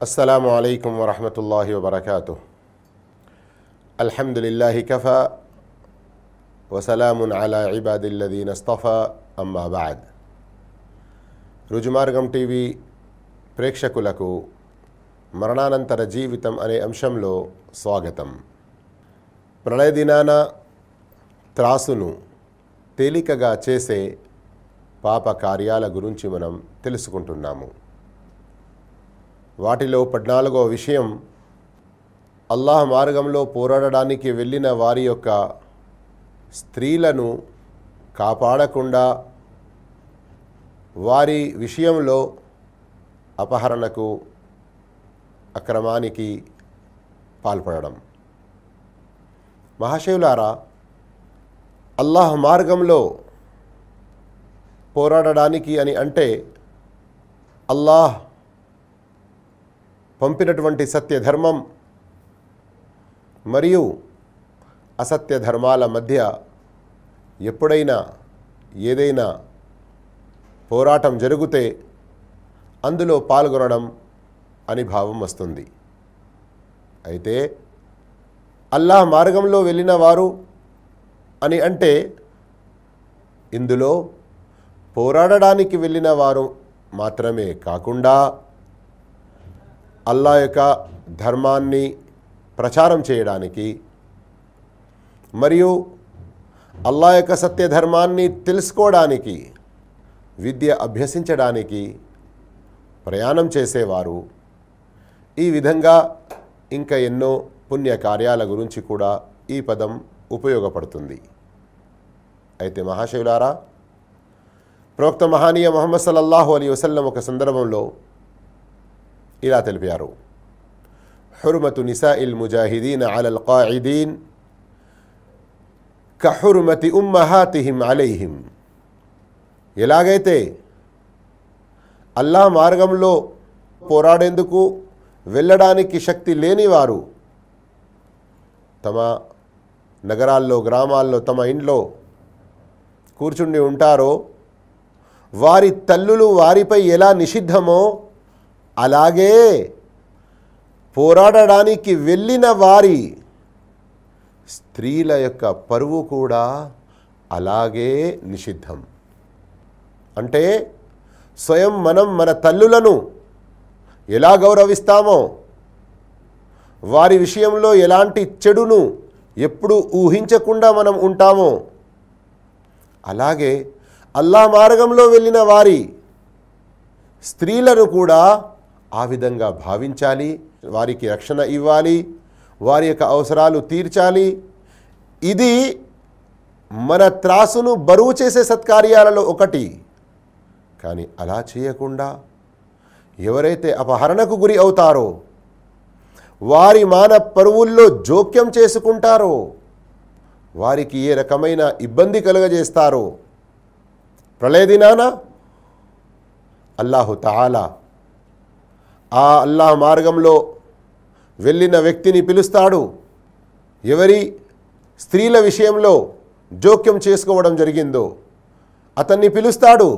السلام عليكم ورحمة الله وبركاته الحمد لله كفى وسلام على عباد الذين اصطفى أما بعد రుజుమార్గం TV ప్రేక్షకులకు మరణానంతర జీవితం అనే అంశంలో స్వాగతం ప్రళయ దినాన త్రాసును తేలికగా చేసే పాప కార్యాల గురించి మనం తెలుసుకుంటున్నాము వాటిలో పద్నాలుగో విషయం అల్లాహ్ మార్గంలో పోరాడడానికి వెళ్ళిన వారి యొక్క స్త్రీలను కాపాడకుండా వారి విషయంలో అపహరణకు అక్రమానికి పాల్పడడం. మహాశివులారా అల్లాహ్ మార్గంలో పోరాడడానికి అని అంటే అల్లాహ్ పంపినటువంటి సత్యధర్మం మరియు అసత్య ధర్మాల మధ్య ఎప్పుడైనా ఏదైనా పోరాటం జరిగితే అందులో పాల్గొనడం అని భావం వస్తుంది. అయితే అల్లాహ్ మార్గంలో వెళ్ళిన వారు అని అంటే ఇందులో పోరాడడానికి వెళ్ళిన వారు మాత్రమే కాకుండా అల్లా యొక్క ధర్మాన్ని ప్రచారం చేయడానికి మరియు అల్లా యొక్క సత్యధర్మాన్ని తెలుసుకోవడానికి విద్య అభ్యసించడానికి ప్రయాణం చేసేవారు. ఈ విధంగా ఇంకా ఎన్నో పుణ్య కార్యాల గురించి కూడా ఈ పదం ఉపయోగపడుతుంది. అయితే మహాశివులారా ప్రవక్త మహానీయ మొహమ్మద్ సల్లల్లాహు అలీ వసల్లం ఒక సందర్భంలో ఇలా తెలిపారు. హుర్మతు నిసాయిల్ ముజాహిదీన్ అలల్ ఖాయిదీన్ కహుర్మతి ఉమ్మహాతిహిం అలైహిం. ఎలాగైతే అల్లా మార్గంలో పోరాడేందుకు వెళ్ళడానికి శక్తి లేనివారు తమ నగరాల్లో గ్రామాల్లో తమ ఇంట్లో కూర్చుండి ఉంటారో వారి తల్లులు వారిపై ఎలా నిషిద్ధమో అలాగే పోరాడడానికి వెళ్ళిన వారి స్త్రీల యొక్క పరువు కూడా అలాగే నిషిద్ధం. అంటే స్వయం మనం మన తల్లులను ఎలా గౌరవిస్తామో వారి విషయంలో ఎలాంటి చెడును ఎప్పుడు ఊహించకుండా మనం ఉంటామో అలాగే అల్లా మార్గంలో వెళ్ళిన వారి స్త్రీలను కూడా ఆ విధంగా భావించాలి వారికి రక్షణ ఇవ్వాలి వారి యొక్క అవసరాలు తీర్చాలి. ఇది మన త్రాసును బరువు చేసే సత్కార్యాలలో ఒకటి. కానీ అలా చేయకుండా ఎవరైతే అపహరణకు గురి అవుతారో వారి మాన పరువుల్లో జోక్యం చేసుకుంటారో వారికి ఏ రకమైన ఇబ్బంది కలుగజేస్తారో ప్రళయ దినాన అల్లాహు తాలా ఆ అల్లాహ్ మార్గంలో వెళ్ళిన వ్యక్తిని పిలుస్తాడు. ఎవరి స్త్రీల విషయంలో జోక్యం చేసుకోవడం జరిగిందో అతన్ని పిలుస్తాడు.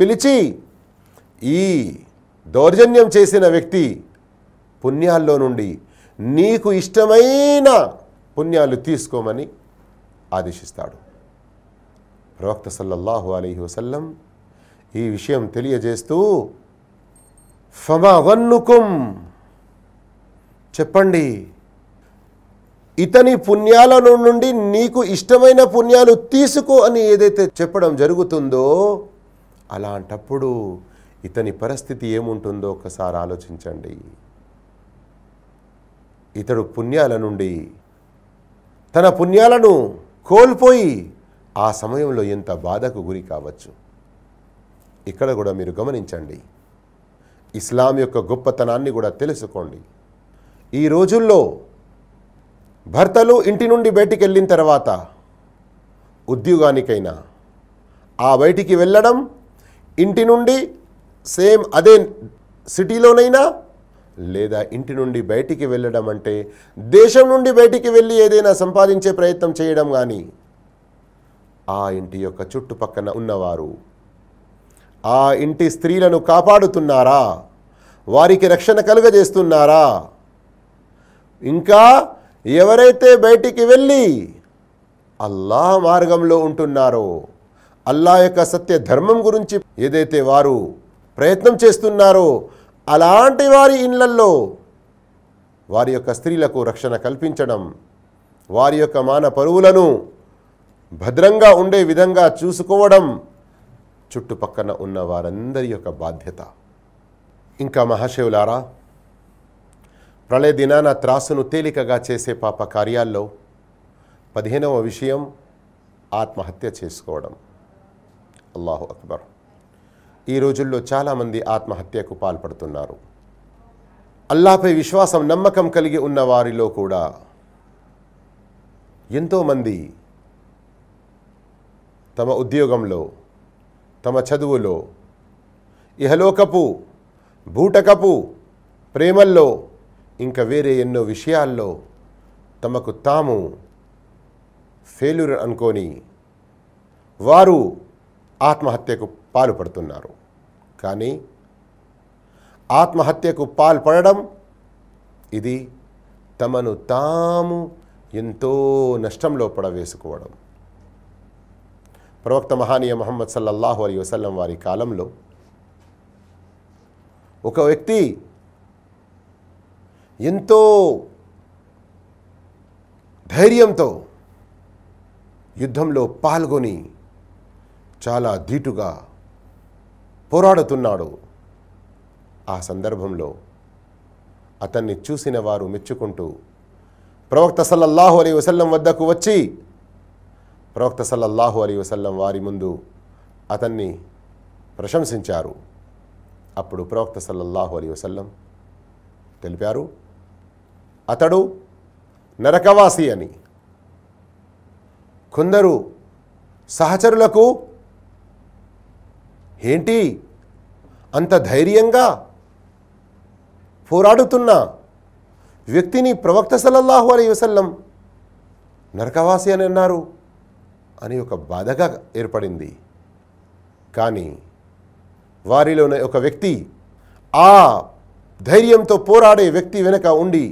పిలిచి ఈ దౌర్జన్యం చేసిన వ్యక్తి పుణ్యాల్లో నుండి నీకు ఇష్టమైన పుణ్యాలు తీసుకోమని ఆదేశిస్తాడు. ప్రవక్త సల్లల్లాహు అలీ వసల్లం ఈ విషయం తెలియజేస్తూ ఫమావన్నుకుం చెప్పండి ఇతని పుణ్యాల నుండి నీకు ఇష్టమైన పుణ్యాలు తీసుకో అని ఏదైతే చెప్పడం జరుగుతుందో అలాంటప్పుడు ఇతని పరిస్థితి ఏముంటుందో ఒకసారి ఆలోచించండి. ఇతడు పుణ్యాల నుండి తన పుణ్యాలను కోల్పోయి ఆ సమయంలో ఎంత బాధకు గురి కావచ్చు. ఇక్కడ కూడా మీరు గమనించండి. ఇస్లాం యొక్క గొప్పతనాన్ని కూడా తెలుసుకోండి. ఈ రోజుల్లో భర్తలు ఇంటి నుండి బయటికి వెళ్ళిన తర్వాత ఉద్యోగానికైనా ఆ బయటికి వెళ్ళడం ఇంటి నుండి సేమ్ అదే సిటీలోనైనా లేదా ఇంటి నుండి బయటికి వెళ్ళడం అంటే దేశం నుండి బయటికి వెళ్ళి ఏదైనా సంపాదించే ప్రయత్నం చేయడం కానీ ఆ ఇంటి యొక్క చుట్టుపక్కన ఉన్నవారు ఆ ఇంటి స్త్రీలను కాపాడుతున్నారా? వారికి రక్షణ కలుగజేస్తున్నారా? ఇంకా ఎవరైతే బయటికి వెళ్ళి అల్లాహ్ మార్గంలో ఉంటున్నారో అల్లా యొక్క సత్య ధర్మం గురించి ఏదైతే వారు ప్రయత్నం చేస్తున్నారో అలాంటి వారి ఇళ్ళల్లో వారి యొక్క స్త్రీలకు రక్షణ కల్పించడం వారి యొక్క మాన పరువులను భద్రంగా ఉండే విధంగా చూసుకోవడం చుట్టుపక్కన ఉన్న వారందరి యొక్క బాధ్యత. ఇంకా మహాశివులారా ప్రళయ దినాన త్రాసును తేలికగా చేసే పాప కార్యాల్లో పదిహేనవ విషయం ఆత్మహత్య చేసుకోవడం. అల్లాహు అక్బర్. ఈ రోజుల్లో చాలామంది ఆత్మహత్యకు పాల్పడుతున్నారు. అల్లాపై విశ్వాసం నమ్మకం కలిగి ఉన్న వారిలో కూడా ఎంతోమంది తమ ఉద్యోగంలో తమ చదువులో ఇహలోకపు బూటకపు ప్రేమల్లో ఇంకా వేరే ఎన్నో విషయాల్లో తమకు తాము ఫెయిల్యూర్ అనుకొని వారు ఆత్మహత్యకు పాల్పడుతున్నారు. కానీ ఆత్మహత్యకు పాల్పడడం ఇది తమను తాము ఎంతో నష్టంలో పడవేసుకోవడం. ప్రవక్త మహానీయ మహమ్మద్ సల్లల్లాహు అలీ వసల్లం వారి కాలంలో ఒక వ్యక్తి ఎంతో ధైర్యంతో యుద్ధంలో పాల్గొని చాలా ధీటుగా పోరాడుతున్నాడు. ఆ సందర్భంలో అతన్ని చూసిన వారు మెచ్చుకుంటూ ప్రవక్త సల్లల్లాహు అలీ వసల్లం వద్దకు వచ్చి ప్రవక్త సల్లల్లాహు అలీ వసల్లం వారి ముందు అతన్ని ప్రశంసించారు. అప్పుడు ప్రవక్త సల్లల్లాహు అలీ వసల్లం తెలిపారు అతడు నరకవాసి అని. కొందరు సహచరులకు ఏంటి అంత ధైర్యంగా పోరాడుతున్న వ్యక్తిని ప్రవక్త సల్లల్లాహు అలీ వసల్లం నరకవాసి అని అన్నారు? అని ఒక బాధగా ఏర్పడింది. కానీ వారిలోనే ఒక వ్యక్తి ఆ ధైర్యంతో పోరాడే వ్యక్తి వెనుక ఉండి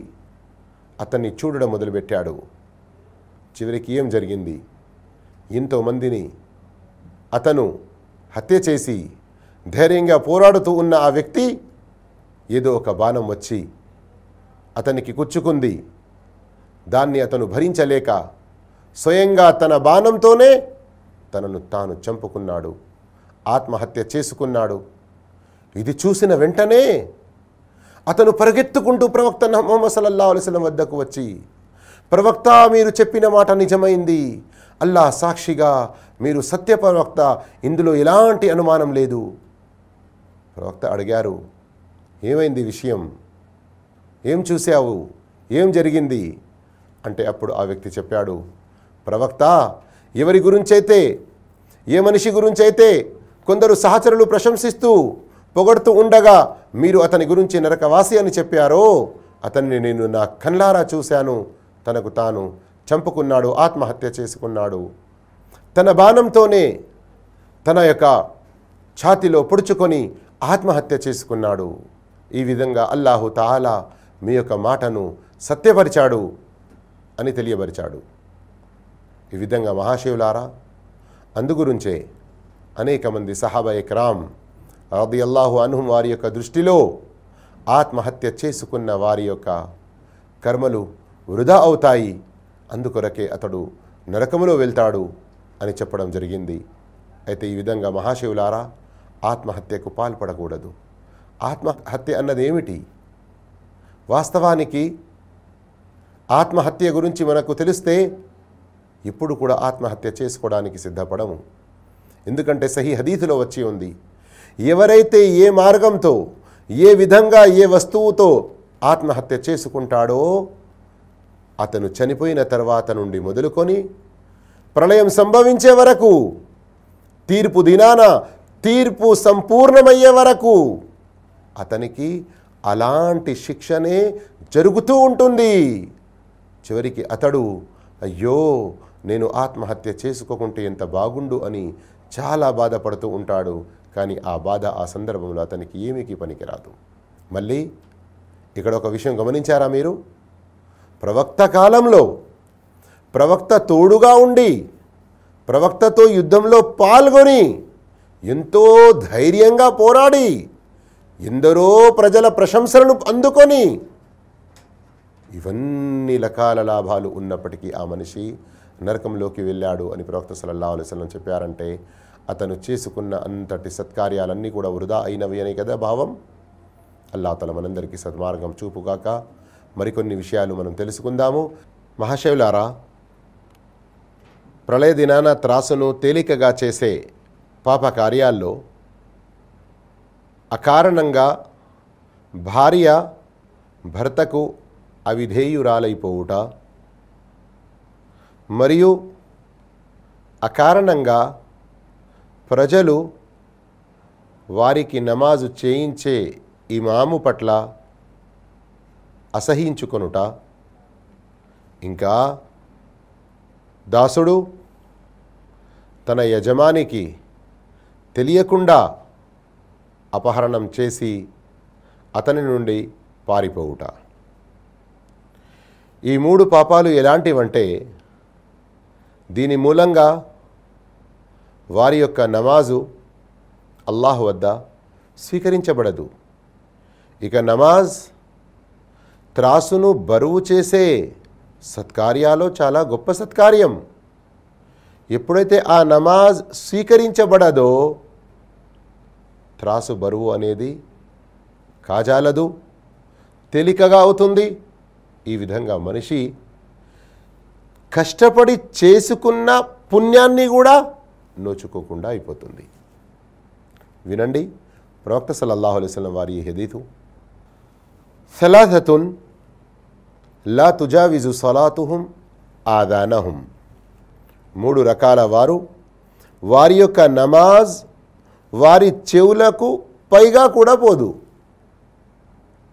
అతన్ని చూడడం మొదలుపెట్టాడు. చివరికి ఏం జరిగింది? ఎంతోమందిని అతను హత్య చేసి ధైర్యంగా పోరాడుతూ ఉన్న ఆ వ్యక్తి ఏదో ఒక బాణం వచ్చి అతనికి కుచ్చుకుంది దాన్ని అతను భరించలేక స్వయంగా తన బాణంతోనే తనను తాను చంపుకున్నాడు. ఆత్మహత్య చేసుకున్నాడు. ఇది చూసిన వెంటనే అతను పరిగెత్తుకుంటూ ప్రవక్త మొహమ్మద్ సల్లల్లా అలైస్లం వద్దకు వచ్చి ప్రవక్త మీరు చెప్పిన మాట నిజమైంది. అల్లా సాక్షిగా మీరు సత్య ప్రవక్త. ఇందులో ఎలాంటి అనుమానం లేదు. ప్రవక్త అడిగారు ఏమైంది విషయం? ఏం చూశావు? ఏం జరిగింది? అంటే అప్పుడు ఆ వ్యక్తి చెప్పాడు ప్రవక్త ఎవరి గురించైతే ఏ మనిషి గురించైతే కొందరు సహచరులు ప్రశంసిస్తూ పొగడుతూ ఉండగా మీరు అతని గురించి నరకవాసి అని చెప్పారో అతన్ని నేను నా కళ్ళారా చూశాను. తనకు తాను చంపుకున్నాడు ఆత్మహత్య చేసుకున్నాడు. తన బాణంతోనే తన యొక్క ఛాతిలో పొడుచుకొని ఆత్మహత్య చేసుకున్నాడు. ఈ విధంగా అల్లాహు తాలా మీ యొక్క మాటను సత్యపరిచాడు అని తెలియపరిచాడు ఈ విధంగా మహాశివులారా అందుగురించే అనేక మంది సహాబా ఇక్రామ్ అల్లాహు అనుహం వారి యొక్క దృష్టిలో ఆత్మహత్య చేసుకున్న వారి యొక్క కర్మలు వృధా అవుతాయి అందుకొరకే అతడు నరకములో వెళ్తాడు అని చెప్పడం జరిగింది. అయితే ఈ విధంగా మహాశివులారా ఆత్మహత్యకు పాల్పడకూడదు. ఆత్మహత్య అన్నది ఏమిటి? వాస్తవానికి ఆత్మహత్య గురించి మనకు తెలిస్తే ఇప్పుడు కూడా ఆత్మహత్య చేసుకోవడానికి సిద్ధపడము. ఎందుకంటే సహీ హదీతులో వచ్చి ఉంది ఎవరైతే ఏ మార్గంతో ఏ విధంగా ఏ వస్తువుతో ఆత్మహత్య చేసుకుంటాడో అతను చనిపోయిన తర్వాత నుండి మొదలుకొని ప్రళయం సంభవించే వరకు తీర్పు దినాన తీర్పు సంపూర్ణమయ్యే వరకు అతనికి అలాంటి శిక్షనే జరుగుతూ ఉంటుంది. చివరికి అతడు అయ్యో నేను ఆత్మహత్య చేసుకోకుంటే ఎంత బాగుండు అని చాలా బాధపడుతూ ఉంటాడు. కానీ ఆ బాధ ఆ సందర్భంలో అతనికి ఏమీకి పనికిరాదు. మళ్ళీ ఇక్కడ ఒక విషయం గమనించారా మీరు? ప్రవక్త కాలంలో ప్రవక్త తోడుగా ఉండి ప్రవక్తతో యుద్ధంలో పాల్గొని ఎంతో ధైర్యంగా పోరాడి ఎందరో ప్రజల ప్రశంసలను అందుకొని ఇవన్నీ రకాల లాభాలు ఉన్నప్పటికీ ఆ మనిషి నరకంలోకి వెళ్ళాడు అని ప్రవక్త సల్లల్లా అలైవలం చెప్పారంటే అతను చేసుకున్న అంతటి సత్కార్యాలన్నీ కూడా వృధా అయినవి అనే కదా భావం? అల్లా తల మనందరికీ సద్మార్గం చూపుగాక మరికొన్ని విషయాలు మనం తెలుసుకుందాము. మహాశైవులారా ప్రళయ దినాన త్రాసును తేలికగా చేసే పాప కార్యాల్లో అకారణంగా భార్య భర్తకు అవిధేయురాలైపోవుట మరియు అకారణంగా ప్రజలు వారికి నమాజు చేయించే ఇమాము పట్ల అసహించుకొనుట. ఇంకా దాసుడు తన యజమానికి తెలియకుండా అపహరణం చేసి అతని నుండి పారిపోవుట. ఈ మూడు పాపాలు ఎలాంటివంటే దీని మూలంగా వారి యొక్క నమాజు అల్లాహ్ వద్ద స్వీకరించబడదు. ఇక నమాజ్ త్రాసును బరువు చేసే సత్కార్యాలో చాలా గొప్ప సత్కార్యం. ఎప్పుడైతే ఆ నమాజ్ స్వీకరించబడదో త్రాసు బరువు అనేది కాజాలదు తేలికగా అవుతుంది. ఈ విధంగా మనిషి కష్టపడి చేసుకున్న పుణ్యాన్ని కూడా నోచుకోకుండా అయిపోతుంది. వినండి ప్రవక్త సలల్లాహు అలైహి వారి హెదీతు. హదీతు లా తుజావిజు సలాతుహుం ఆదానహుం. మూడు రకాల వారు. వారి యొక్క నమాజ్ వారి చెవులకు పైగా కూడా పోదు.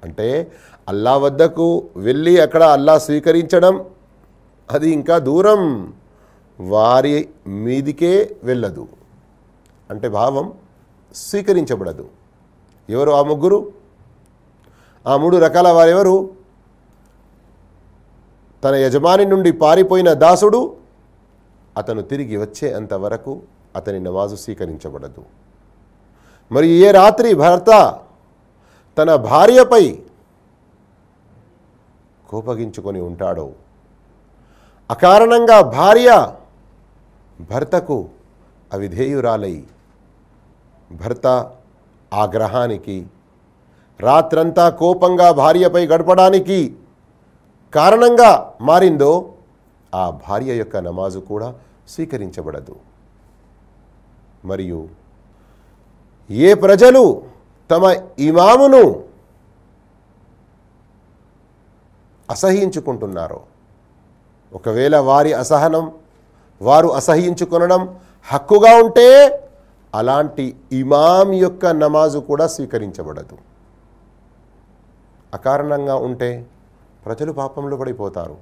అంటే అల్లా వద్దకు వెళ్ళి అక్కడ అల్లా స్వీకరించడం అది ఇంకా దూరం. వారి మీదికే వెళ్ళదు. అంటే భావం స్వీకరించబడదు. ఎవరు? ఆ ముగ్గురు? ఆ మూడు రకాల వారెవరు? తన యజమాని నుండి పారిపోయిన దాసుడు అతను తిరిగి వచ్చే అంతవరకు అతని నమాజు స్వీకరించబడదు. మరి ఏ రాత్రి భర్త తన భార్యపై కోపగించుకొని ఉంటాడో? అకారణంగా భార్య భర్తకు అవిధేయురాలై భర్త ఆగ్రహానికి రాత్రంతా కోపంగా భార్యపై గడపడానికి కారణంగా మారిందో ఆ భార్య యొక్క నమాజు కూడా స్వీకరించబడదు. మరియు ఏ ప్రజలు తమ ఇమామును అసహించుకుంటున్నారో ఒకవేళ వారి అసహనం వారు అసహించుకొనడం హక్కుగా ఉంటే అలాంటి ఇమాం యొక్క నమాజు కూడా స్వీకరించబడదు. అకారణంగా ఉంటే ప్రజలు పాపంలో పడిపోతారు.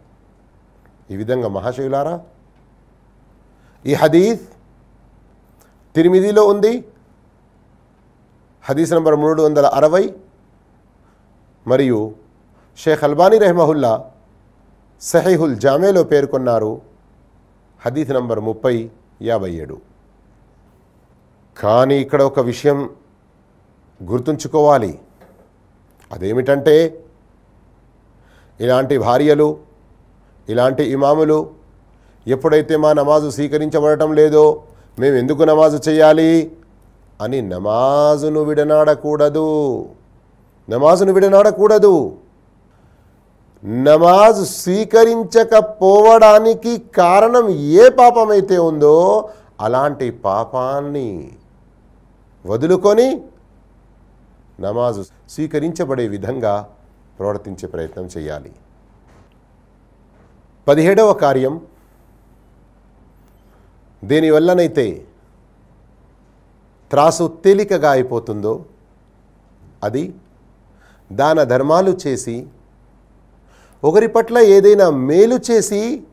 ఈ విధంగా మహాశివులారా ఈ హదీస్ తిరిమిదిలో ఉంది హదీస్ నంబర్ మూడు వందల అరవై మరియు షేఖ్ అల్బానీ రెహమహుల్లా సహీహుల్ జామేలో పేర్కొన్నారు. హదీత్ నంబర్ ముప్పై యాభై ఏడు. కానీ ఇక్కడ ఒక విషయం గుర్తుంచుకోవాలి. అదేమిటంటే ఇలాంటి భార్యలు ఇలాంటి ఇమాములు ఎప్పుడైతే మా నమాజు స్వీకరించబడటం లేదో మేము ఎందుకు నమాజు చేయాలి? అని నమాజును విడనాడకూడదు. నమాజును విడనాడకూడదు. నమాజ్ స్వీకరించకపోవడానికి కారణం ఏ పాపమైతే ఉందో అలాంటి పాపాన్ని వదులుకొని నమాజు స్వీకరించబడే విధంగా ప్రవర్తించే ప్రయత్నం చేయాలి. పదిహేడవ కార్యం దేనివల్లనైతే త్రాసు తేలికగా అయిపోతుందో అది దాన ధర్మాలు చేసి ఒకరి పట్ల ఏదైనా మేలు చేసి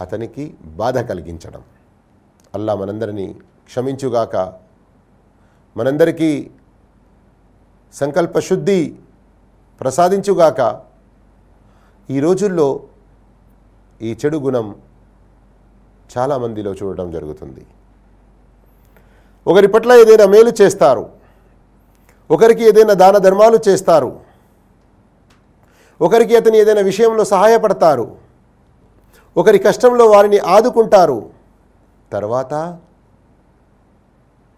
అతనికి బాధ కలిగించడం. అల్లా మనందరినీ క్షమించుగాక. మనందరికీ సంకల్పశుద్ధి ప్రసాదించుగాక. ఈ రోజుల్లో ఈ చెడు గుణం చాలామందిలో చూడటం జరుగుతుంది. ఒకరి పట్ల ఏదైనా మేలు చేస్తారు. ఒకరికి ఏదైనా దాన ధర్మాలు చేస్తారు. ఒకరికి అతని ఏదైనా విషయంలో సహాయపడతారు. ఒకరి కష్టంలో వారిని ఆదుకుంటారు. తర్వాత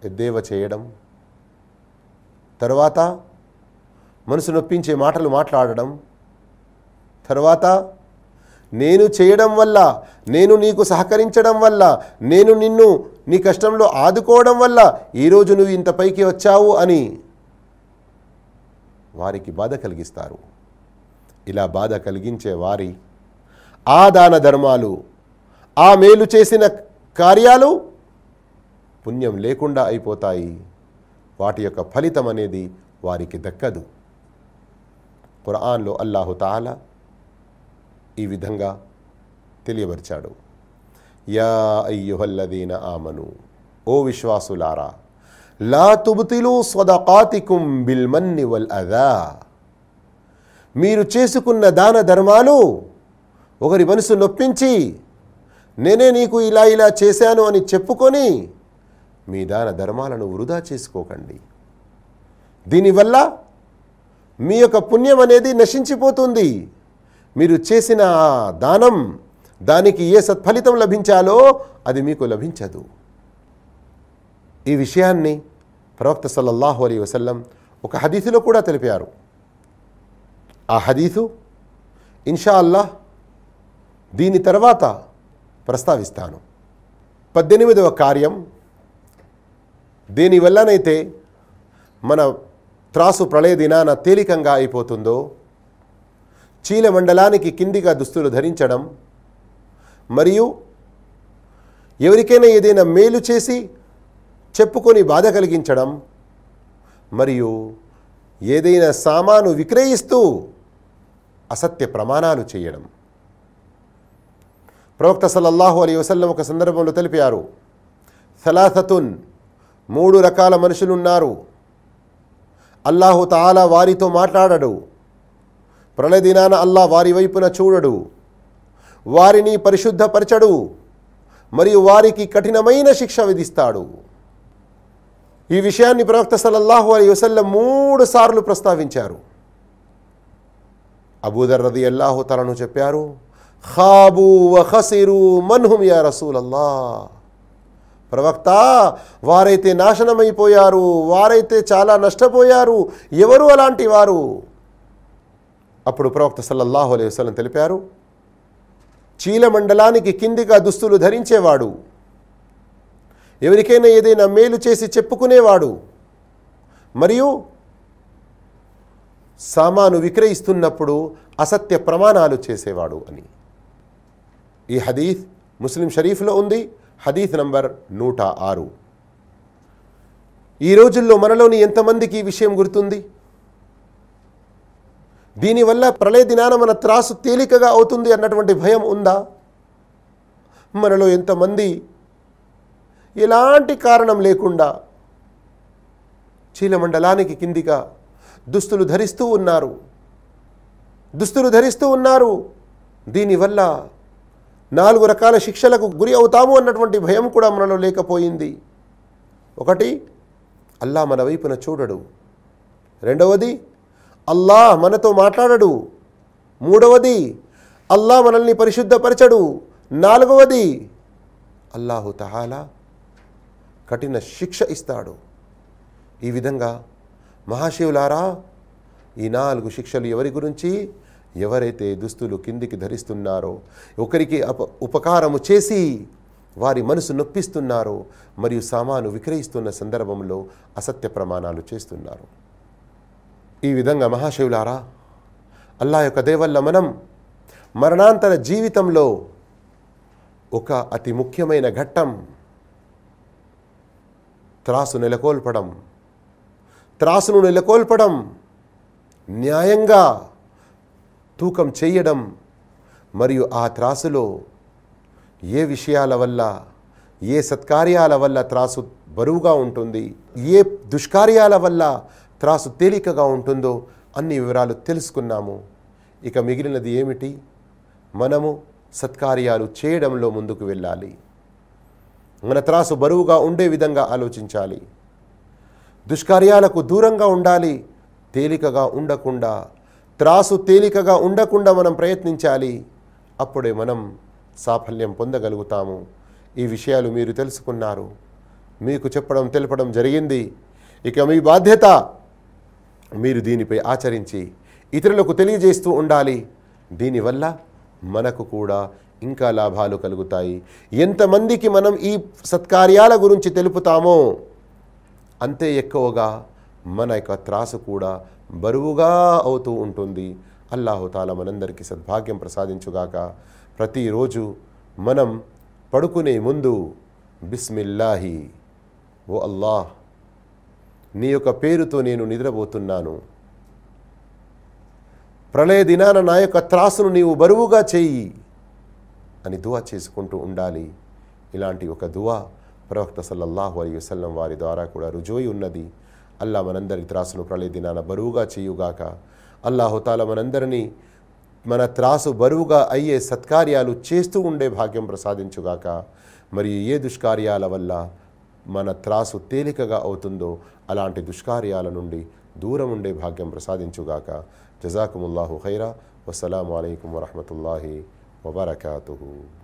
ఎద్దేవ చేయడం. తర్వాత మనసు నొప్పించే మాటలు మాట్లాడడం. తర్వాత నేను చేయడం వల్ల నేను నీకు సహకరించడం వల్ల నేను నిన్ను నీ కష్టంలో ఆదుకోవడం వల్ల ఈరోజు నువ్వు ఇంత పైకి వచ్చావు అని వారికి బాధ కలిగిస్తారు. ఇలా బాధ కలిగించే వారి ఆ దాన ధర్మాలు ఆ మేలు చేసిన కార్యాలు పుణ్యం లేకుండా అయిపోతాయి. వాటి యొక్క ఫలితం అనేది వారికి దక్కదు. ఖురాన్లో అల్లాహుతాల ఈ విధంగా తెలియపరిచాడు. యా అయ్యుహల్లదీన ఆమను ఓ విశ్వాసులారా లా తుబతిలు స్వదకాతికుం బిల్మన్ని వల్ అదా. మీరు చేసుకున్న దాన ధర్మాలు ఒకరి మనసు నొప్పించి నేనే నీకు ఇలా ఇలా చేశాను అని చెప్పుకొని మీ దాన ధర్మాలను వృధా చేసుకోకండి. దీనివల్ల మీ యొక్క పుణ్యం అనేది నశించిపోతుంది. మీరు చేసిన ఆ దానం దానికి ఏ సత్ఫలితం లభించాలో అది మీకు లభించదు. ఈ విషయాన్ని ప్రవక్త సల్లల్లాహు అలీ వసల్లం ఒక హదీసులో కూడా తెలిపారు. ఆ హదీసు ఇన్షా అల్లాహ్ దీని తర్వాత ప్రస్తావిస్తాను. పద్దెనిమిదవ కార్యం దీనివల్లనైతే మన త్రాసు ప్రళయ దినాన తేలికంగా అయిపోతుందో చీల మండలానికి కిందిగా దుస్తులు ధరించడం మరియు ఎవరికైనా ఏదైనా మేలు చేసి చెప్పుకొని బాధ కలిగించడం మరియు ఏదైనా సామాను విక్రయిస్తూ అసత్య ప్రమాణాలు చేయడం. ప్రవక్త సల్లల్లాహు అలీ వసల్లం ఒక సందర్భంలో తెలిపారు సలాసతున్ మూడు రకాల మనుషులున్నారు. అల్లాహు తాలా వారితో మాట్లాడడు. ప్రళయదినాన అల్లా వారి వైపున చూడడు. వారిని పరిశుద్ధపరచడు. మరియు వారికి కఠినమైన శిక్ష విధిస్తాడు. ఈ విషయాన్ని ప్రవక్త సల్లల్లాహు అలీ వసల్లం మూడు సార్లు ప్రస్తావించారు. అబూదర్ రది అల్లాహు తలను చెప్పారు ఖాబు వఖసిరు మన్హుం యా రసూలల్లా ప్రవక్త వారైతే నాశనమైపోయారు వారైతే చాలా నష్టపోయారు ఎవరు అలాంటి వారు? అప్పుడు ప్రవక్త సల్లల్లాహు అలై వసలం తెలిపారు చీలమండలానికి కిందిగా దుస్తులు ధరించేవాడు ఎవరికైనా ఏదైనా మేలు చేసి చెప్పుకునేవాడు మరియు సామాను విక్రయిస్తున్నప్పుడు అసత్య ప్రమాణాలు చేసేవాడు అని. ఈ హదీఫ్ ముస్లిం షరీఫ్లో ఉంది. హదీఫ్ నంబర్ నూట ఆరు. ఈ రోజుల్లో మనలోని ఎంతమందికి ఈ విషయం గుర్తుంది? దీనివల్ల ప్రళయ దినాన మన త్రాసు తేలికగా అవుతుంది అన్నటువంటి భయం ఉందా? మనలో ఎంతమంది ఎలాంటి కారణం లేకుండా చీలమండలానికి కిందిగా దుస్తులు ధరిస్తూ ఉన్నారు. దుస్తులు ధరిస్తూ ఉన్నారు. దీనివల్ల నాలుగు రకాల శిక్షలకు గురి అవుతాము అన్నటువంటి భయం కూడా మనలో లేకపోయింది. ఒకటి అల్లా మన వైపున చూడడు. రెండవది అల్లా మనతో మాట్లాడడు. మూడవది అల్లా మనల్ని పరిశుద్ధపరచడు. నాలుగవది అల్లాహు తహాలా కఠిన శిక్ష ఇస్తాడు. ఈ విధంగా మహాశివులారా ఈ నాలుగు శిక్షలు ఎవరి గురించి? ఎవరైతే దుస్తులు కిందికి ధరిస్తున్నారో ఒకరికి అప ఉపకారము చేసి వారి మనసు నొప్పిస్తున్నారో మరియు సామాను విక్రయిస్తున్న సందర్భంలో అసత్య ప్రమాణాలు చేస్తున్నారు. ఈ విధంగా మహాశివులారా అల్లా యొక్క దేవల్ల మనం మరణాంతర జీవితంలో ఒక అతి ముఖ్యమైన ఘట్టం త్రాసు నెలకొల్పడం త్రాసును నెలకొల్పడం న్యాయంగా తూకం చేయడం మరియు ఆ త్రాసులో ఏ విషయాల వల్ల ఏ సత్కార్యాల వల్ల త్రాసు బరువుగా ఉంటుంది ఏ దుష్కార్యాల వల్ల త్రాసు తేలికగా ఉంటుందో అన్ని వివరాలు తెలుసుకున్నాము. ఇక మిగిలినది ఏమిటి? మనము సత్కార్యాలు చేయడంలో ముందుకు వెళ్ళాలి. మన త్రాసు బరువుగా ఉండే విధంగా ఆలోచించాలి. దుష్కార్యాలకు దూరంగా ఉండాలి తేలికగా ఉండకుండా త్రాసు తేలికగా ఉండకుండా మనం ప్రయత్నించాలి అప్పుడే మనం సాఫల్యం పొందగలుగుతాము. ఈ విషయాలు మీరు తెలుసుకున్నారు. మీకు చెప్పడం తెలపడం జరిగింది. ఇక మీ బాధ్యత మీరు దీనిపై ఆచరించి ఇతరులకు తెలియజేస్తూ ఉండాలి. దీనివల్ల మనకు కూడా ఇంకా లాభాలు కలుగుతాయి. ఎంతమందికి మనం ఈ సత్కార్యాల గురించి తెలుపుతామో అంతే ఎక్కువగా మన యొక్క త్రాసు కూడా బరువుగా అవుతూ ఉంటుంది. అల్లాహుతాల మనందరికీ సద్భాగ్యం ప్రసాదించుగాక. ప్రతిరోజు మనం పడుకునే ముందు బిస్మిల్లాహి ఓ అల్లాహ్ నీ యొక్క పేరుతో నేను నిద్రపోతున్నాను. ప్రళయ దినాన నా యొక్క త్రాసును నీవు బరువుగా చేయి అని దువా చేసుకుంటూ ఉండాలి. ఇలాంటి ఒక దువా ప్రవక్త సల్లల్లాహు అలీ వసల్లం వారి ద్వారా కూడా రుజువై ఉన్నది. అల్లా మనందరి త్రాసును ప్రళయ దినాన బరువుగా చేయుగాక. అల్లాహుతాల మనందరినీ మన త్రాసు బరువుగా అయ్యే సత్కార్యాలు చేస్తూ ఉండే భాగ్యం ప్రసాదించుగాక. మరి ఏ దుష్కార్యాల వల్ల మన త్రాసు తేలికగా అవుతుందో అలాంటి దుష్కార్యాల నుండి దూరం ఉండే భాగ్యం ప్రసాదించుగాక. జజాకుముల్లాహు ఖైరా. వసలాం అయికం వరహమతుల్లాహి వబర్కూ